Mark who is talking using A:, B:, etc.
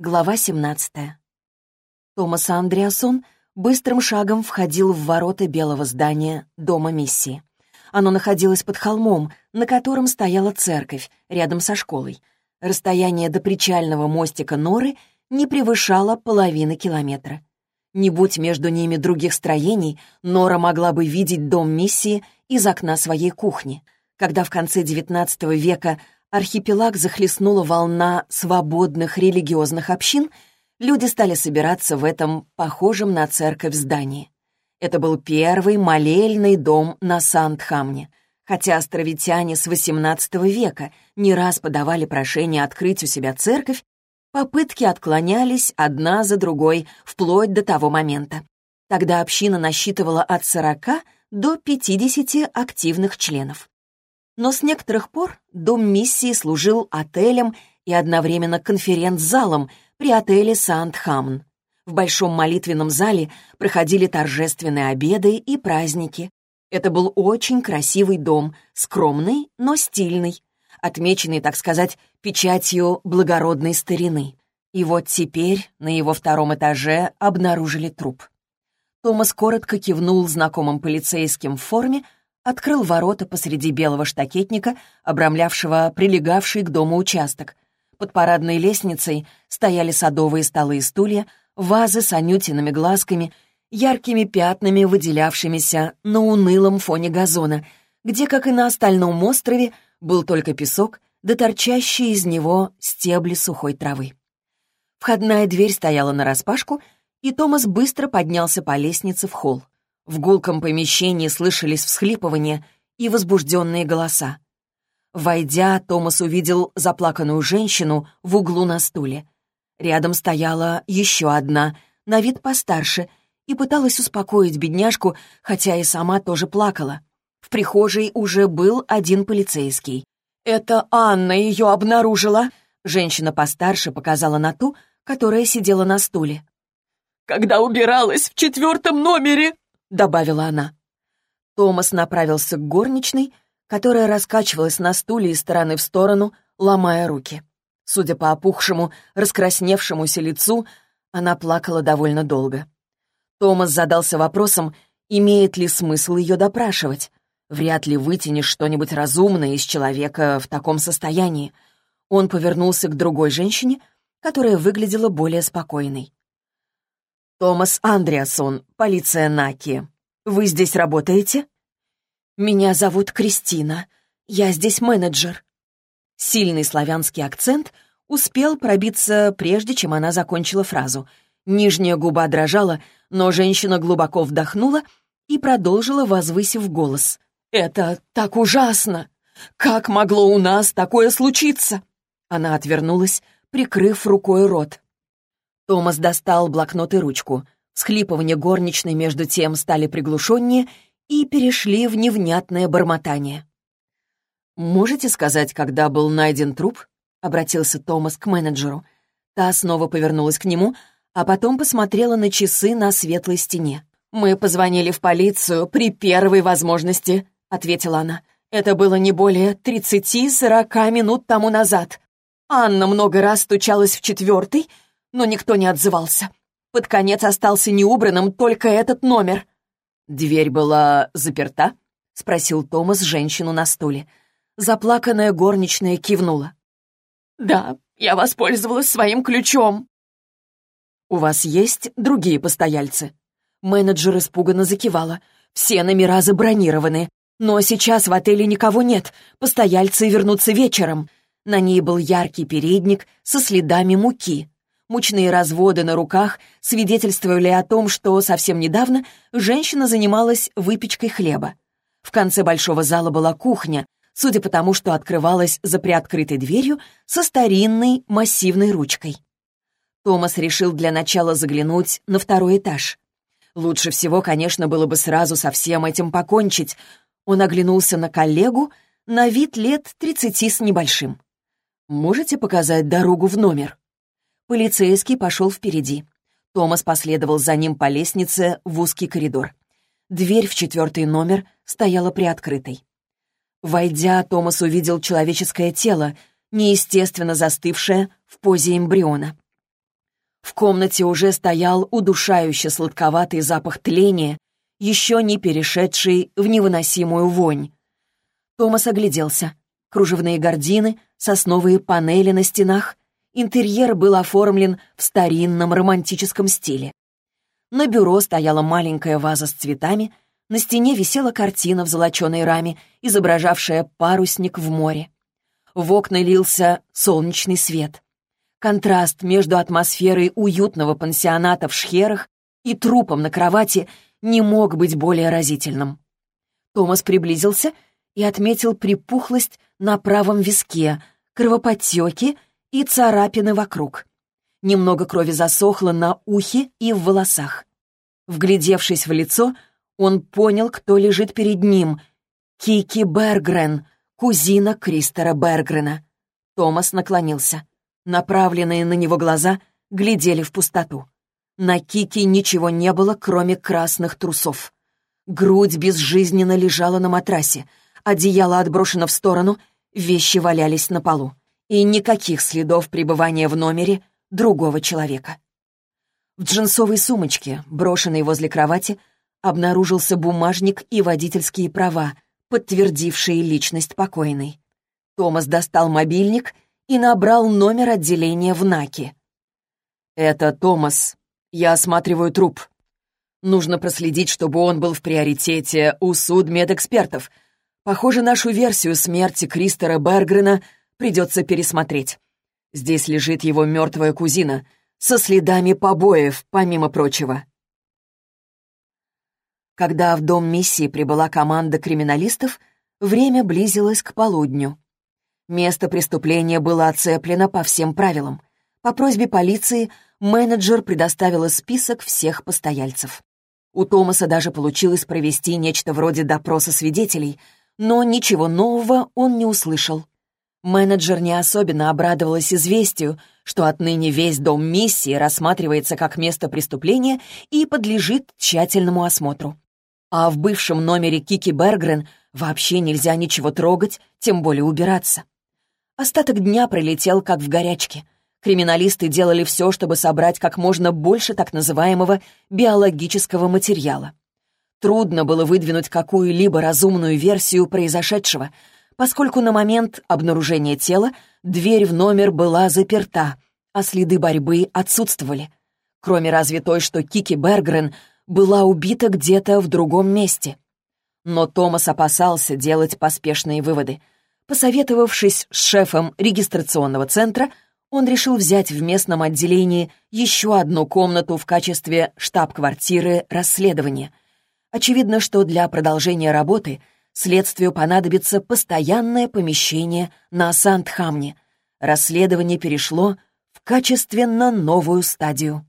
A: Глава 17. Томас Андреасон быстрым шагом входил в ворота белого здания Дома миссии. Оно находилось под холмом, на котором стояла церковь, рядом со школой. Расстояние до причального мостика Норы не превышало половины километра. Не будь между ними других строений, Нора могла бы видеть Дом миссии из окна своей кухни. Когда в конце XIX века архипелаг захлестнула волна свободных религиозных общин, люди стали собираться в этом похожем на церковь здании. Это был первый молельный дом на Сандхамне, хотя островитяне с XVIII века не раз подавали прошение открыть у себя церковь, попытки отклонялись одна за другой вплоть до того момента. Тогда община насчитывала от 40 до 50 активных членов. Но с некоторых пор дом миссии служил отелем и одновременно конференц-залом при отеле Сандхамн. В большом молитвенном зале проходили торжественные обеды и праздники. Это был очень красивый дом, скромный, но стильный, отмеченный, так сказать, печатью благородной старины. И вот теперь на его втором этаже обнаружили труп. Томас коротко кивнул знакомым полицейским в форме, открыл ворота посреди белого штакетника, обрамлявшего прилегавший к дому участок. Под парадной лестницей стояли садовые столы и стулья, вазы с анютиными глазками, яркими пятнами, выделявшимися на унылом фоне газона, где, как и на остальном острове, был только песок, да торчащие из него стебли сухой травы. Входная дверь стояла нараспашку, и Томас быстро поднялся по лестнице в холл. В гулком помещении слышались всхлипывания и возбужденные голоса. Войдя, Томас увидел заплаканную женщину в углу на стуле. Рядом стояла еще одна, на вид постарше, и пыталась успокоить бедняжку, хотя и сама тоже плакала. В прихожей уже был один полицейский. «Это Анна ее обнаружила!» Женщина постарше показала на ту, которая сидела на стуле.
B: «Когда убиралась в четвертом номере!» — добавила она.
A: Томас направился к горничной, которая раскачивалась на стуле из стороны в сторону, ломая руки. Судя по опухшему, раскрасневшемуся лицу, она плакала довольно долго. Томас задался вопросом, имеет ли смысл ее допрашивать. Вряд ли вытянешь что-нибудь разумное из человека в таком состоянии. Он повернулся к другой женщине, которая выглядела более спокойной. «Томас Андреасон, полиция Наки. Вы здесь работаете?» «Меня зовут Кристина. Я здесь менеджер». Сильный славянский акцент успел пробиться, прежде чем она закончила фразу. Нижняя губа дрожала, но женщина глубоко вдохнула и продолжила, возвысив голос. «Это так ужасно! Как могло у нас такое случиться?» Она отвернулась, прикрыв рукой рот. Томас достал блокнот и ручку. Схлипывания горничной между тем стали приглушеннее и перешли в невнятное бормотание. «Можете сказать, когда был найден труп?» — обратился Томас к менеджеру. Та снова повернулась к нему, а потом посмотрела на часы на светлой стене. «Мы позвонили в полицию при первой возможности», — ответила она. «Это было не более тридцати-сорока минут тому назад. Анна много раз стучалась в четвертый, но никто не отзывался. Под конец остался неубранным только этот номер. «Дверь была заперта?» — спросил Томас женщину на стуле. Заплаканная горничная кивнула.
B: «Да, я воспользовалась своим ключом».
A: «У вас есть другие постояльцы?» Менеджер испуганно закивала. «Все номера забронированы. Но сейчас в отеле никого нет. Постояльцы вернутся вечером». На ней был яркий передник со следами муки. Мучные разводы на руках свидетельствовали о том, что совсем недавно женщина занималась выпечкой хлеба. В конце большого зала была кухня, судя по тому, что открывалась за приоткрытой дверью со старинной массивной ручкой. Томас решил для начала заглянуть на второй этаж. Лучше всего, конечно, было бы сразу со всем этим покончить. Он оглянулся на коллегу, на вид лет тридцати с небольшим. «Можете показать дорогу в номер?» Полицейский пошел впереди. Томас последовал за ним по лестнице в узкий коридор. Дверь в четвертый номер стояла приоткрытой. Войдя, Томас увидел человеческое тело, неестественно застывшее в позе эмбриона. В комнате уже стоял удушающе сладковатый запах тления, еще не перешедший в невыносимую вонь. Томас огляделся. Кружевные гардины, сосновые панели на стенах. Интерьер был оформлен в старинном романтическом стиле. На бюро стояла маленькая ваза с цветами, на стене висела картина в золоченой раме, изображавшая парусник в море. В окна лился солнечный свет. Контраст между атмосферой уютного пансионата в Шхерах и трупом на кровати не мог быть более разительным. Томас приблизился и отметил припухлость на правом виске, кровоподтеки и царапины вокруг. Немного крови засохло на ухе и в волосах. Вглядевшись в лицо, он понял, кто лежит перед ним. Кики Бергрен, кузина Кристера Бергрена. Томас наклонился. Направленные на него глаза глядели в пустоту. На Кики ничего не было, кроме красных трусов. Грудь безжизненно лежала на матрасе, одеяло отброшено в сторону, вещи валялись на полу. И никаких следов пребывания в номере другого человека. В джинсовой сумочке, брошенной возле кровати, обнаружился бумажник и водительские права, подтвердившие личность покойной. Томас достал мобильник и набрал номер отделения в НАКе. «Это Томас. Я осматриваю труп. Нужно проследить, чтобы он был в приоритете у судмедэкспертов. Похоже, нашу версию смерти Кристера Бергрена придется пересмотреть. Здесь лежит его мертвая кузина, со следами побоев, помимо прочего. Когда в дом миссии прибыла команда криминалистов, время близилось к полудню. Место преступления было оцеплено по всем правилам. По просьбе полиции менеджер предоставила список всех постояльцев. У Томаса даже получилось провести нечто вроде допроса свидетелей, но ничего нового он не услышал. Менеджер не особенно обрадовалась известию, что отныне весь дом миссии рассматривается как место преступления и подлежит тщательному осмотру. А в бывшем номере Кики Бергрен вообще нельзя ничего трогать, тем более убираться. Остаток дня пролетел как в горячке. Криминалисты делали все, чтобы собрать как можно больше так называемого биологического материала. Трудно было выдвинуть какую-либо разумную версию произошедшего — поскольку на момент обнаружения тела дверь в номер была заперта, а следы борьбы отсутствовали. Кроме разве той, что Кики Бергрен была убита где-то в другом месте. Но Томас опасался делать поспешные выводы. Посоветовавшись с шефом регистрационного центра, он решил взять в местном отделении еще одну комнату в качестве штаб-квартиры расследования. Очевидно, что для продолжения работы — Следствию понадобится постоянное помещение на Сандхамне. Расследование перешло в качественно новую стадию.